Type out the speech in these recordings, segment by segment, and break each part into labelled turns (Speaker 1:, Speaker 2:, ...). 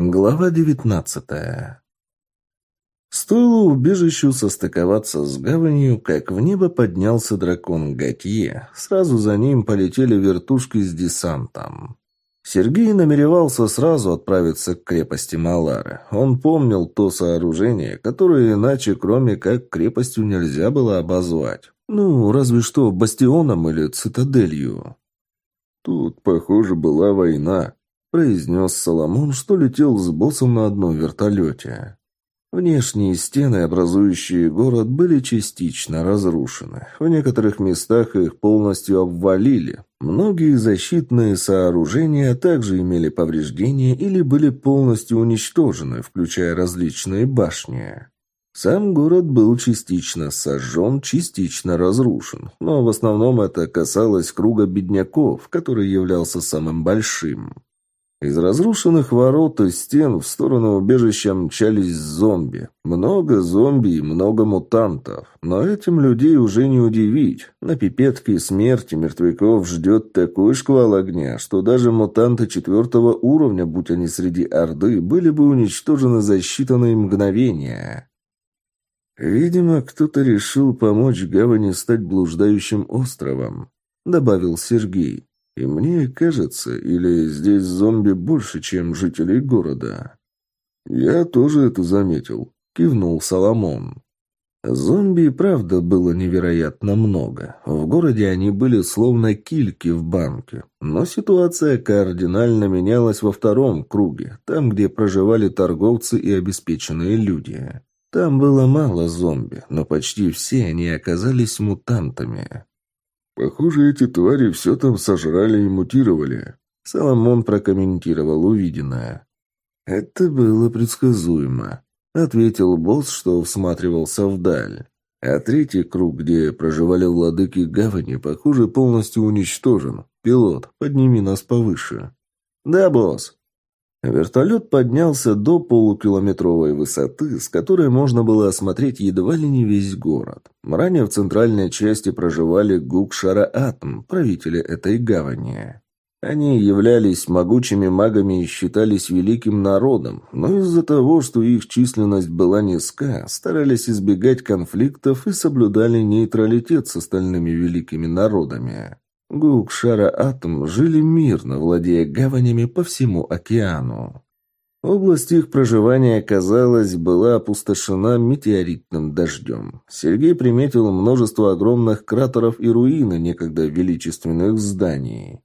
Speaker 1: Глава девятнадцатая. Стоило убежищу состыковаться с гаванью, как в небо поднялся дракон Готье. Сразу за ним полетели вертушки с десантом. Сергей намеревался сразу отправиться к крепости Малары. Он помнил то сооружение, которое иначе, кроме как крепостью, нельзя было обозвать. Ну, разве что бастионом или цитаделью. Тут, похоже, была война, произнес Соломон, что летел с боссом на одном вертолете. Внешние стены, образующие город, были частично разрушены. В некоторых местах их полностью обвалили. Многие защитные сооружения также имели повреждения или были полностью уничтожены, включая различные башни. Сам город был частично сожжен, частично разрушен, но в основном это касалось круга бедняков, который являлся самым большим. Из разрушенных ворот и стен в сторону убежища мчались зомби. Много зомби и много мутантов. Но этим людей уже не удивить. На пипетке смерти мертвяков ждет такой шквал огня, что даже мутанты четвертого уровня, будь они среди Орды, были бы уничтожены за считанные мгновения. «Видимо, кто-то решил помочь Гавани стать блуждающим островом», — добавил Сергей. И мне кажется, или здесь зомби больше, чем жителей города. Я тоже это заметил, кивнул Соломон. Зомби правда было невероятно много. В городе они были словно кильки в банке. Но ситуация кардинально менялась во втором круге, там, где проживали торговцы и обеспеченные люди. Там было мало зомби, но почти все они оказались мутантами. «Похоже, эти твари все там сожрали и мутировали», — Соломон прокомментировал увиденное. «Это было предсказуемо», — ответил босс, что всматривался вдаль. А третий круг, где проживали владыки гавани, похоже, полностью уничтожен. Пилот, подними нас повыше. «Да, босс», Вертолет поднялся до полукилометровой высоты, с которой можно было осмотреть едва ли не весь город. Ранее в центральной части проживали Гукшара-Атом, правители этой гавани. Они являлись могучими магами и считались великим народом, но из-за того, что их численность была низка, старались избегать конфликтов и соблюдали нейтралитет с остальными великими народами. Гук, Шара, Атом жили мирно, владея гаванями по всему океану. Область их проживания, казалось, была опустошена метеоритным дождем. Сергей приметил множество огромных кратеров и руины некогда величественных зданий.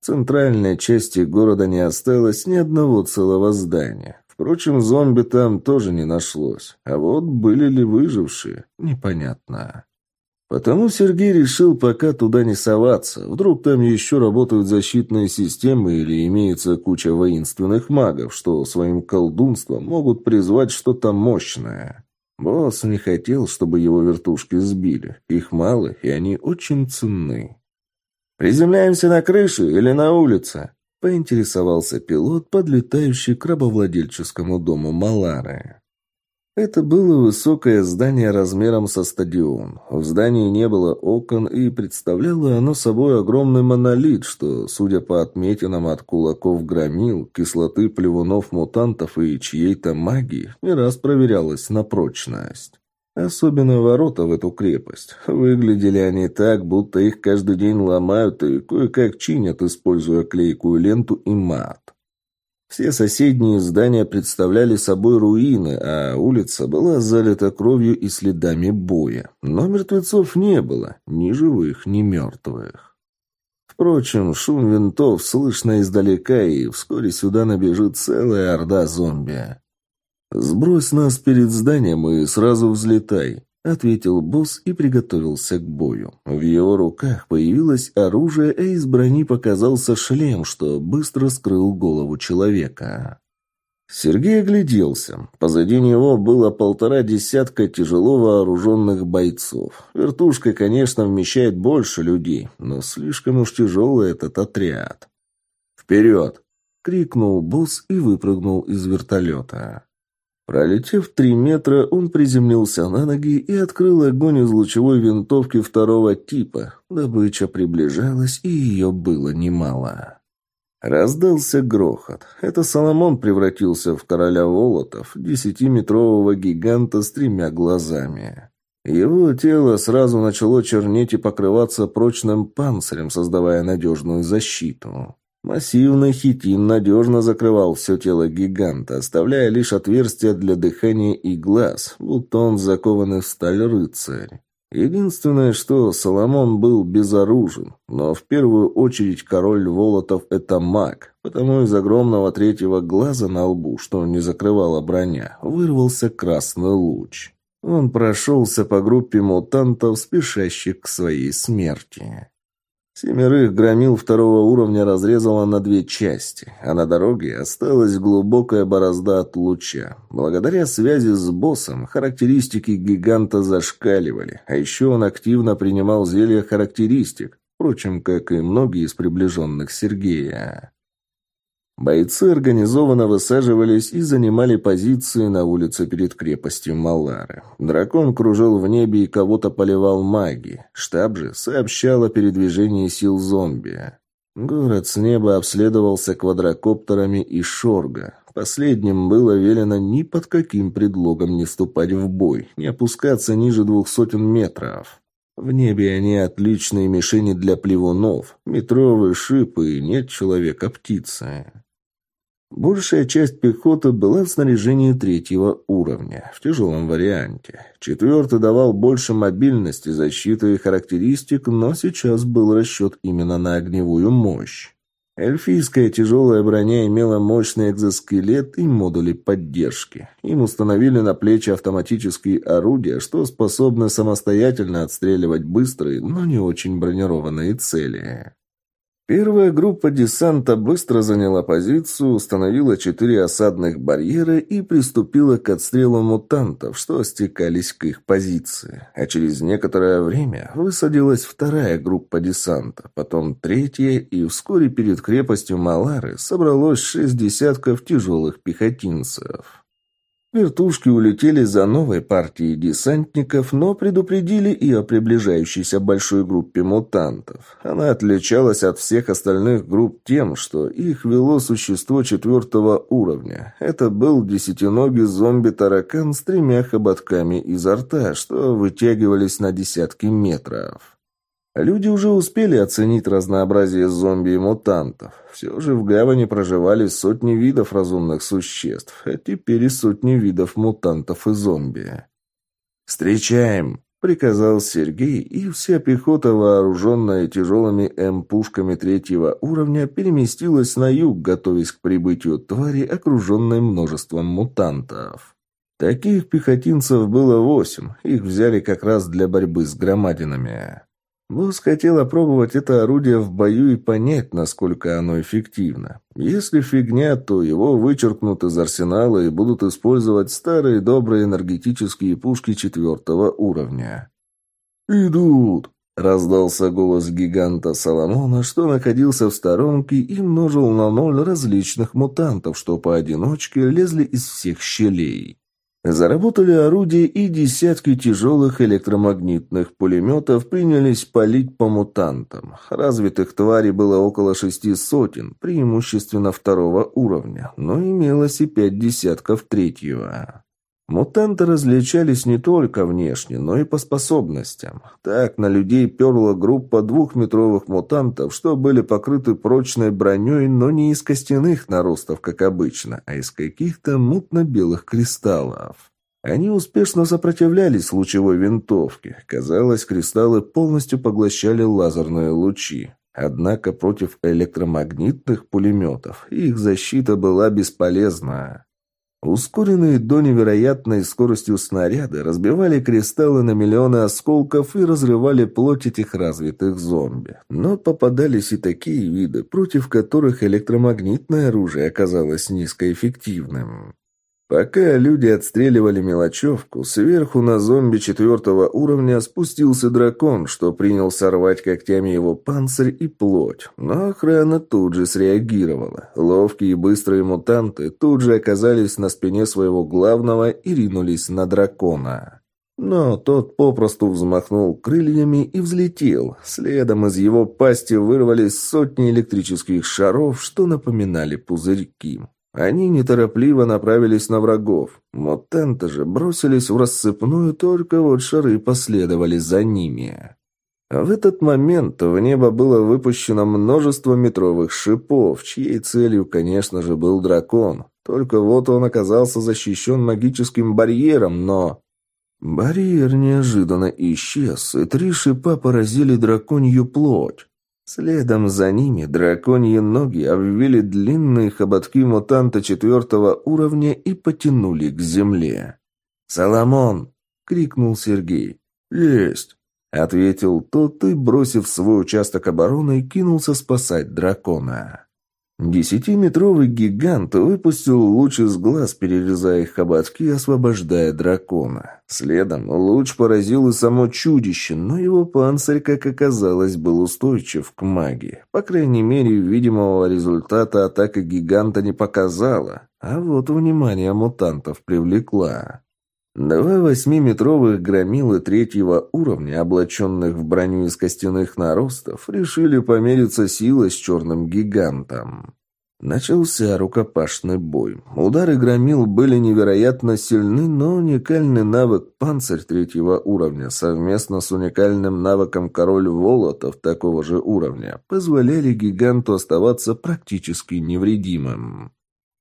Speaker 1: В центральной части города не осталось ни одного целого здания. Впрочем, зомби там тоже не нашлось. А вот были ли выжившие, непонятно. Потому Сергей решил пока туда не соваться. Вдруг там еще работают защитные системы или имеется куча воинственных магов, что своим колдунством могут призвать что-то мощное. Босс не хотел, чтобы его вертушки сбили. Их мало, и они очень ценны. «Приземляемся на крыше или на улице?» — поинтересовался пилот, подлетающий к рабовладельческому дому Малары. Это было высокое здание размером со стадион. В здании не было окон, и представляло оно собой огромный монолит, что, судя по отметинам от кулаков громил, кислоты плевунов мутантов и чьей-то магии, не раз проверялось на прочность. Особенно ворота в эту крепость. Выглядели они так, будто их каждый день ломают и кое-как чинят, используя клейкую ленту и мат. Все соседние здания представляли собой руины, а улица была залита кровью и следами боя. Но мертвецов не было, ни живых, ни мертвых. Впрочем, шум винтов слышно издалека, и вскоре сюда набежит целая орда зомби. «Сбрось нас перед зданием и сразу взлетай», — ответил босс и приготовился к бою. В его руках появилось оружие, а из брони показался шлем, что быстро скрыл голову человека. Сергей огляделся. Позади него было полтора десятка тяжело вооруженных бойцов. Вертушка, конечно, вмещает больше людей, но слишком уж тяжелый этот отряд. «Вперед!» — крикнул босс и выпрыгнул из вертолета. Пролетев три метра, он приземлился на ноги и открыл огонь из лучевой винтовки второго типа. Добыча приближалась, и ее было немало. Раздался грохот. Это Соломон превратился в короля Волотов, десятиметрового гиганта с тремя глазами. Его тело сразу начало чернеть и покрываться прочным панцирем, создавая надежную защиту. Массивный хитин надежно закрывал все тело гиганта, оставляя лишь отверстия для дыхания и глаз, будто он закованный в сталь рыцарь. Единственное, что Соломон был безоружен, но в первую очередь король Волотов – это маг, потому из огромного третьего глаза на лбу, что не закрывала броня, вырвался красный луч. Он прошелся по группе мутантов, спешащих к своей смерти. Семерых громил второго уровня разрезало на две части, а на дороге осталась глубокая борозда от луча. Благодаря связи с боссом характеристики гиганта зашкаливали, а еще он активно принимал зелья характеристик, впрочем, как и многие из приближенных Сергея. Бойцы организованно высаживались и занимали позиции на улице перед крепостью Малары. Дракон кружил в небе и кого-то поливал магией. Штаб же сообщал о передвижении сил зомби. Город с неба обследовался квадрокоптерами и шорга. Последним было велено ни под каким предлогом не вступать в бой, не опускаться ниже двух сотен метров. В небе они отличные мишени для плевунов, метровые шипы и нет человека-птицы. Большая часть пехоты была в снаряжении третьего уровня, в тяжелом варианте. Четвертый давал больше мобильности, защиты и характеристик, но сейчас был расчет именно на огневую мощь. Эльфийская тяжелая броня имела мощный экзоскелет и модули поддержки. Им установили на плечи автоматические орудия, что способны самостоятельно отстреливать быстрые, но не очень бронированные цели. Первая группа десанта быстро заняла позицию, установила четыре осадных барьера и приступила к отстрелу мутантов, что стекались к их позиции. А через некоторое время высадилась вторая группа десанта, потом третья, и вскоре перед крепостью Малары собралось шесть десятков тяжелых пехотинцев. Вертушки улетели за новой партией десантников, но предупредили и о приближающейся большой группе мутантов. Она отличалась от всех остальных групп тем, что их вело существо четвертого уровня. Это был десятиногий зомби-таракан с тремя хоботками изо рта, что вытягивались на десятки метров. Люди уже успели оценить разнообразие зомби и мутантов. Все же в гавани проживали сотни видов разумных существ, а теперь и сотни видов мутантов и зомби. «Встречаем!» — приказал Сергей, и вся пехота, вооруженная тяжелыми М-пушками третьего уровня, переместилась на юг, готовясь к прибытию твари, окруженной множеством мутантов. Таких пехотинцев было восемь, их взяли как раз для борьбы с громадинами. Босс хотел опробовать это орудие в бою и понять, насколько оно эффективно. Если фигня, то его вычеркнут из арсенала и будут использовать старые добрые энергетические пушки четвертого уровня. «Идут!» — раздался голос гиганта Соломона, что находился в сторонке и множил на ноль различных мутантов, что поодиночке лезли из всех щелей. Заработали орудия и десятки тяжелых электромагнитных пулеметов принялись палить по мутантам. Развитых тварей было около шести сотен, преимущественно второго уровня, но имелось и пять десятков третьего. Мутанты различались не только внешне, но и по способностям. Так на людей перла группа двухметровых мутантов, что были покрыты прочной броней, но не из костяных наростов, как обычно, а из каких-то мутно-белых кристаллов. Они успешно сопротивлялись лучевой винтовке. Казалось, кристаллы полностью поглощали лазерные лучи. Однако против электромагнитных пулеметов их защита была бесполезна. Ускоренные до невероятной скоростью снаряды разбивали кристаллы на миллионы осколков и разрывали плоть этих развитых зомби. Но попадались и такие виды, против которых электромагнитное оружие оказалось низкоэффективным. Пока люди отстреливали мелочевку, сверху на зомби четвертого уровня спустился дракон, что принялся рвать когтями его панцирь и плоть. Но охрана тут же среагировала. Ловкие и быстрые мутанты тут же оказались на спине своего главного и ринулись на дракона. Но тот попросту взмахнул крыльями и взлетел. Следом из его пасти вырвались сотни электрических шаров, что напоминали пузырьки. Они неторопливо направились на врагов. Мутанты же бросились в рассыпную, только вот шары последовали за ними. В этот момент в небо было выпущено множество метровых шипов, чьей целью, конечно же, был дракон. Только вот он оказался защищен магическим барьером, но... Барьер неожиданно исчез, и три шипа поразили драконью плоть. Следом за ними драконьи ноги обвили длинные хоботки мутанта четвертого уровня и потянули к земле. «Соломон!» — крикнул Сергей. «Есть!» — ответил тот и, бросив свой участок обороны, кинулся спасать дракона. Десятиметровый гигант выпустил луч из глаз, перерезая их хоботки, освобождая дракона. Следом луч поразил и само чудище, но его панцирь, как оказалось, был устойчив к магии. По крайней мере, видимого результата атака гиганта не показала, а вот внимание мутантов привлекла. Два восьмиметровых громилы третьего уровня, облаченных в броню из костяных наростов, решили помериться силой с черным гигантом. Начался рукопашный бой. Удары громил были невероятно сильны, но уникальный навык «Панцирь» третьего уровня совместно с уникальным навыком «Король Волотов» такого же уровня позволяли гиганту оставаться практически невредимым.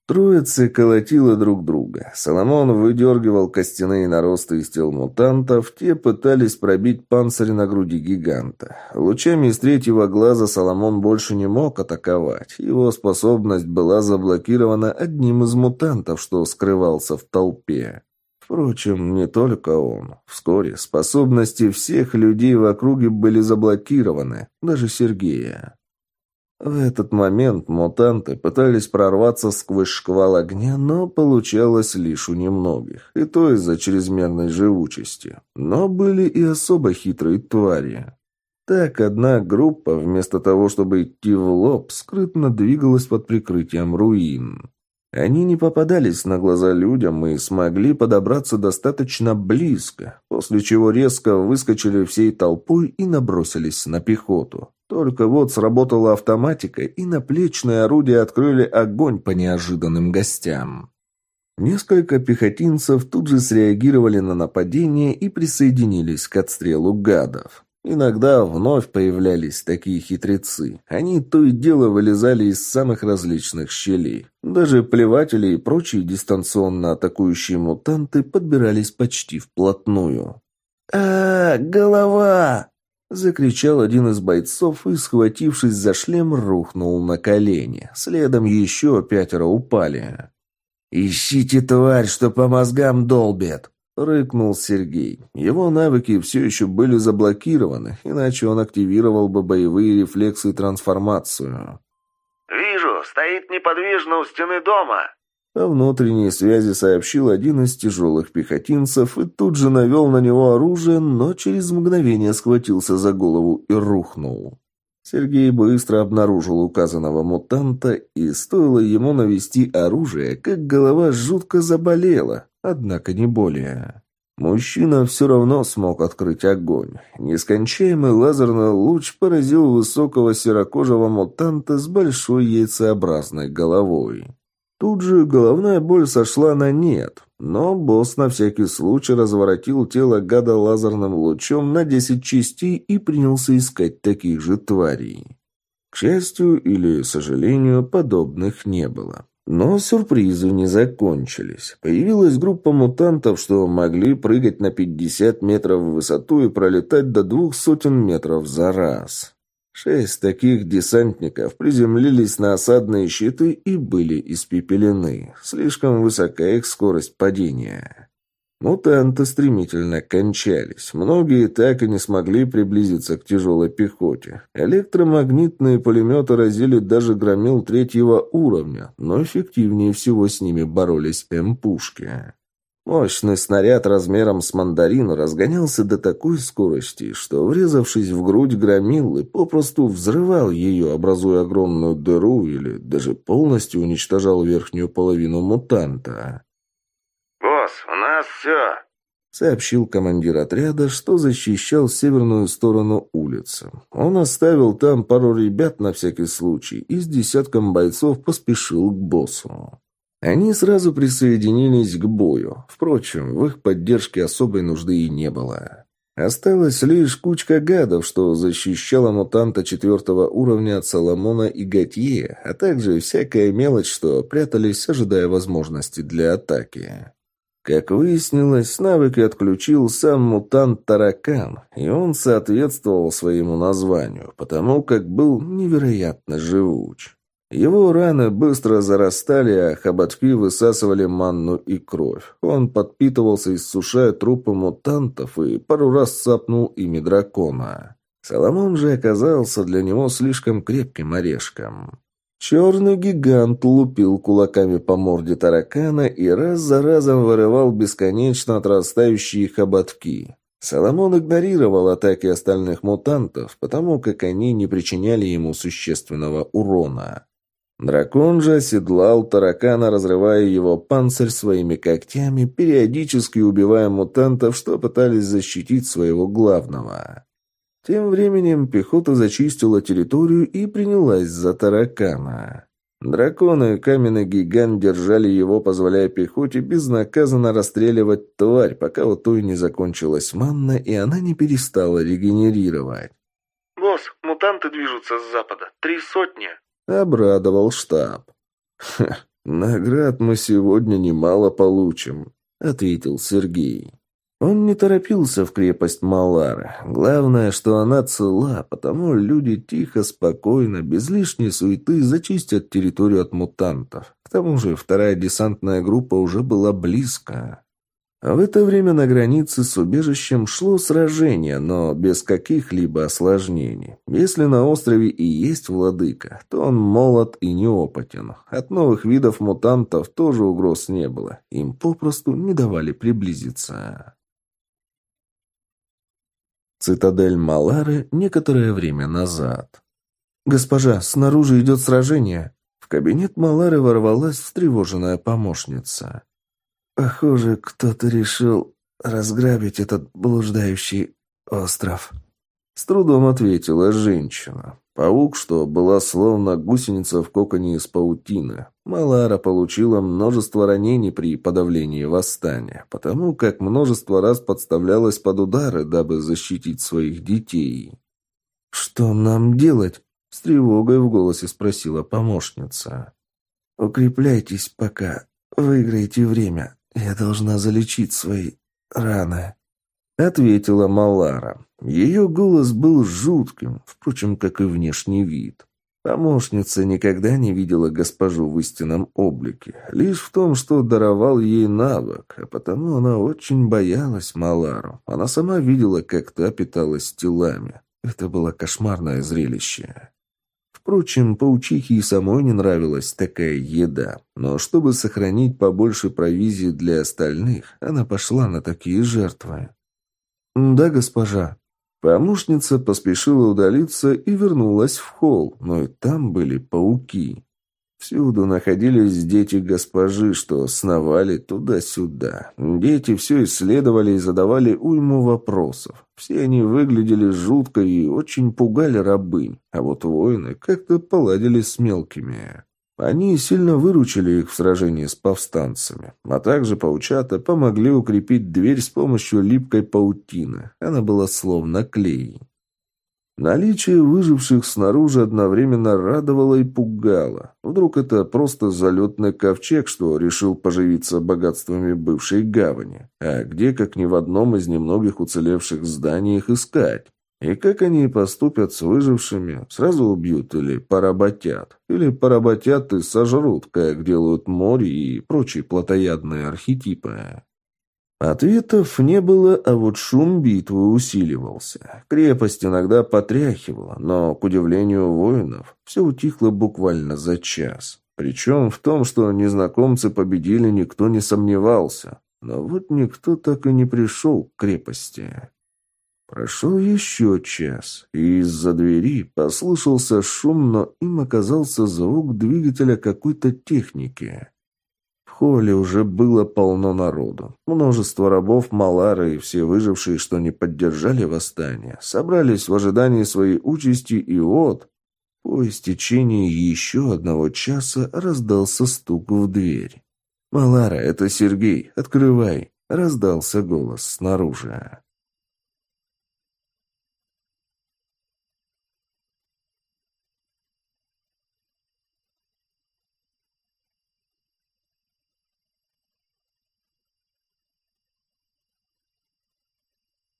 Speaker 1: Троица колотила друг друга. Соломон выдергивал костяные наросты из тел мутантов, те пытались пробить панцирь на груди гиганта. Лучами из третьего глаза Соломон больше не мог атаковать. Его способность была заблокирована одним из мутантов, что скрывался в толпе. Впрочем, не только он. Вскоре способности всех людей в округе были заблокированы, даже Сергея. В этот момент мутанты пытались прорваться сквозь шквал огня, но получалось лишь у немногих, и то из-за чрезмерной живучести. Но были и особо хитрые твари. Так одна группа, вместо того, чтобы идти в лоб, скрытно двигалась под прикрытием руин. Они не попадались на глаза людям и смогли подобраться достаточно близко, после чего резко выскочили всей толпой и набросились на пехоту. Только вот сработала автоматика, и наплечные орудия открыли огонь по неожиданным гостям. Несколько пехотинцев тут же среагировали на нападение и присоединились к отстрелу гадов. Иногда вновь появлялись такие хитрецы. Они то и дело вылезали из самых различных щелей. Даже плеватели и прочие дистанционно атакующие мутанты подбирались почти вплотную. а, голова!» Закричал один из бойцов и, схватившись за шлем, рухнул на колени. Следом еще пятеро упали. «Ищите тварь, что по мозгам долбит!» — рыкнул Сергей. Его навыки все еще были заблокированы, иначе он активировал бы боевые рефлексы и трансформацию.
Speaker 2: «Вижу, стоит неподвижно у стены дома!»
Speaker 1: О внутренней связи сообщил один из тяжелых пехотинцев и тут же навел на него оружие, но через мгновение схватился за голову и рухнул. Сергей быстро обнаружил указанного мутанта, и стоило ему навести оружие, как голова жутко заболела, однако не более. Мужчина все равно смог открыть огонь. Нескончаемый лазерный луч поразил высокого серокожего мутанта с большой яйцеобразной головой. Тут же головная боль сошла на нет, но босс на всякий случай разворотил тело гада лазерным лучом на десять частей и принялся искать таких же тварей. К счастью или сожалению, подобных не было. Но сюрпризы не закончились. Появилась группа мутантов, что могли прыгать на 50 метров в высоту и пролетать до двух сотен метров за раз. Шесть таких десантников приземлились на осадные щиты и были испепелены. Слишком высока их скорость падения. Мутанты стремительно кончались. Многие так и не смогли приблизиться к тяжелой пехоте. Электромагнитные пулеметы разили даже громил третьего уровня, но эффективнее всего с ними боролись М-пушки. Мощный снаряд размером с мандарин разгонялся до такой скорости, что, врезавшись в грудь громилы, попросту взрывал ее, образуя огромную дыру или даже полностью уничтожал верхнюю половину мутанта.
Speaker 2: «Босс, у нас все!»
Speaker 1: сообщил командир отряда, что защищал северную сторону улицы. Он оставил там пару ребят на всякий случай и с десятком бойцов поспешил к боссу. Они сразу присоединились к бою. Впрочем, в их поддержке особой нужды и не было. Осталась лишь кучка гадов, что защищала мутанта четвертого уровня от Соломона и Готье, а также всякая мелочь, что прятались, ожидая возможности для атаки. Как выяснилось, навык отключил сам мутант Таракан, и он соответствовал своему названию, потому как был невероятно живуч. Его раны быстро зарастали, а хоботки высасывали манну и кровь. Он подпитывался, иссушая трупы мутантов, и пару раз цапнул ими дракона. Соломон же оказался для него слишком крепким орешком. Черный гигант лупил кулаками по морде таракана и раз за разом вырывал бесконечно отрастающие хоботки. Соломон игнорировал атаки остальных мутантов, потому как они не причиняли ему существенного урона. Дракон же оседлал таракана, разрывая его панцирь своими когтями, периодически убивая мутантов, что пытались защитить своего главного. Тем временем пехота зачистила территорию и принялась за таракана. Дракон и каменный гигант держали его, позволяя пехоте безнаказанно расстреливать тварь, пока у той не закончилась манна, и она не перестала регенерировать.
Speaker 2: «Босс, мутанты движутся с запада. Три сотни!»
Speaker 1: Обрадовал штаб. «Ха, наград мы сегодня немало получим», — ответил Сергей. Он не торопился в крепость Малары. Главное, что она цела, потому люди тихо, спокойно, без лишней суеты зачистят территорию от мутантов. К тому же вторая десантная группа уже была близко. А в это время на границе с убежищем шло сражение, но без каких-либо осложнений. Если на острове и есть владыка, то он молод и неопытен. От новых видов мутантов тоже угроз не было. Им попросту не давали приблизиться. Цитадель Малары некоторое время назад. «Госпожа, снаружи идет сражение». В кабинет Малары ворвалась встревоженная помощница. Похоже, кто-то решил разграбить этот блуждающий остров. С трудом ответила женщина. Паук, что была словно гусеница в коконе из паутины. Малара получила множество ранений при подавлении восстания, потому как множество раз подставлялась под удары, дабы защитить своих детей. «Что нам делать?» — с тревогой в голосе спросила помощница. «Укрепляйтесь пока, выиграйте время. «Я должна залечить свои раны», — ответила Малара. Ее голос был жутким, впрочем, как и внешний вид. Помощница никогда не видела госпожу в истинном облике, лишь в том, что даровал ей навык, а потому она очень боялась Малару. Она сама видела, как та питалась телами. Это было кошмарное зрелище. Впрочем, паучихе и самой не нравилась такая еда. Но чтобы сохранить побольше провизии для остальных, она пошла на такие жертвы. «Да, госпожа». Помощница поспешила удалиться и вернулась в холл, но и там были пауки. Всюду находились дети госпожи, что сновали туда-сюда. Дети все исследовали и задавали уйму вопросов. Все они выглядели жутко и очень пугали рабынь, а вот воины как-то поладили с мелкими. Они сильно выручили их в сражении с повстанцами, а также паучата помогли укрепить дверь с помощью липкой паутины. Она была словно клей. Наличие выживших снаружи одновременно радовало и пугало. Вдруг это просто залетный ковчег, что решил поживиться богатствами бывшей гавани. А где, как ни в одном из немногих уцелевших зданий, их искать? И как они поступят с выжившими? Сразу убьют или поработят? Или поработят и сожрут, как делают море и прочие плотоядные архетипы? Ответов не было, а вот шум битвы усиливался. Крепость иногда потряхивала, но, к удивлению воинов, все утихло буквально за час. Причем в том, что незнакомцы победили, никто не сомневался. Но вот никто так и не пришел к крепости. Прошел еще час, и из-за двери послышался шум, но им оказался звук двигателя какой-то техники холле уже было полно народу. Множество рабов Малара и все выжившие, что не поддержали восстание, собрались в ожидании своей участи, и вот... По истечении еще одного часа раздался стук в дверь. «Малара, это Сергей, открывай!» — раздался голос снаружи.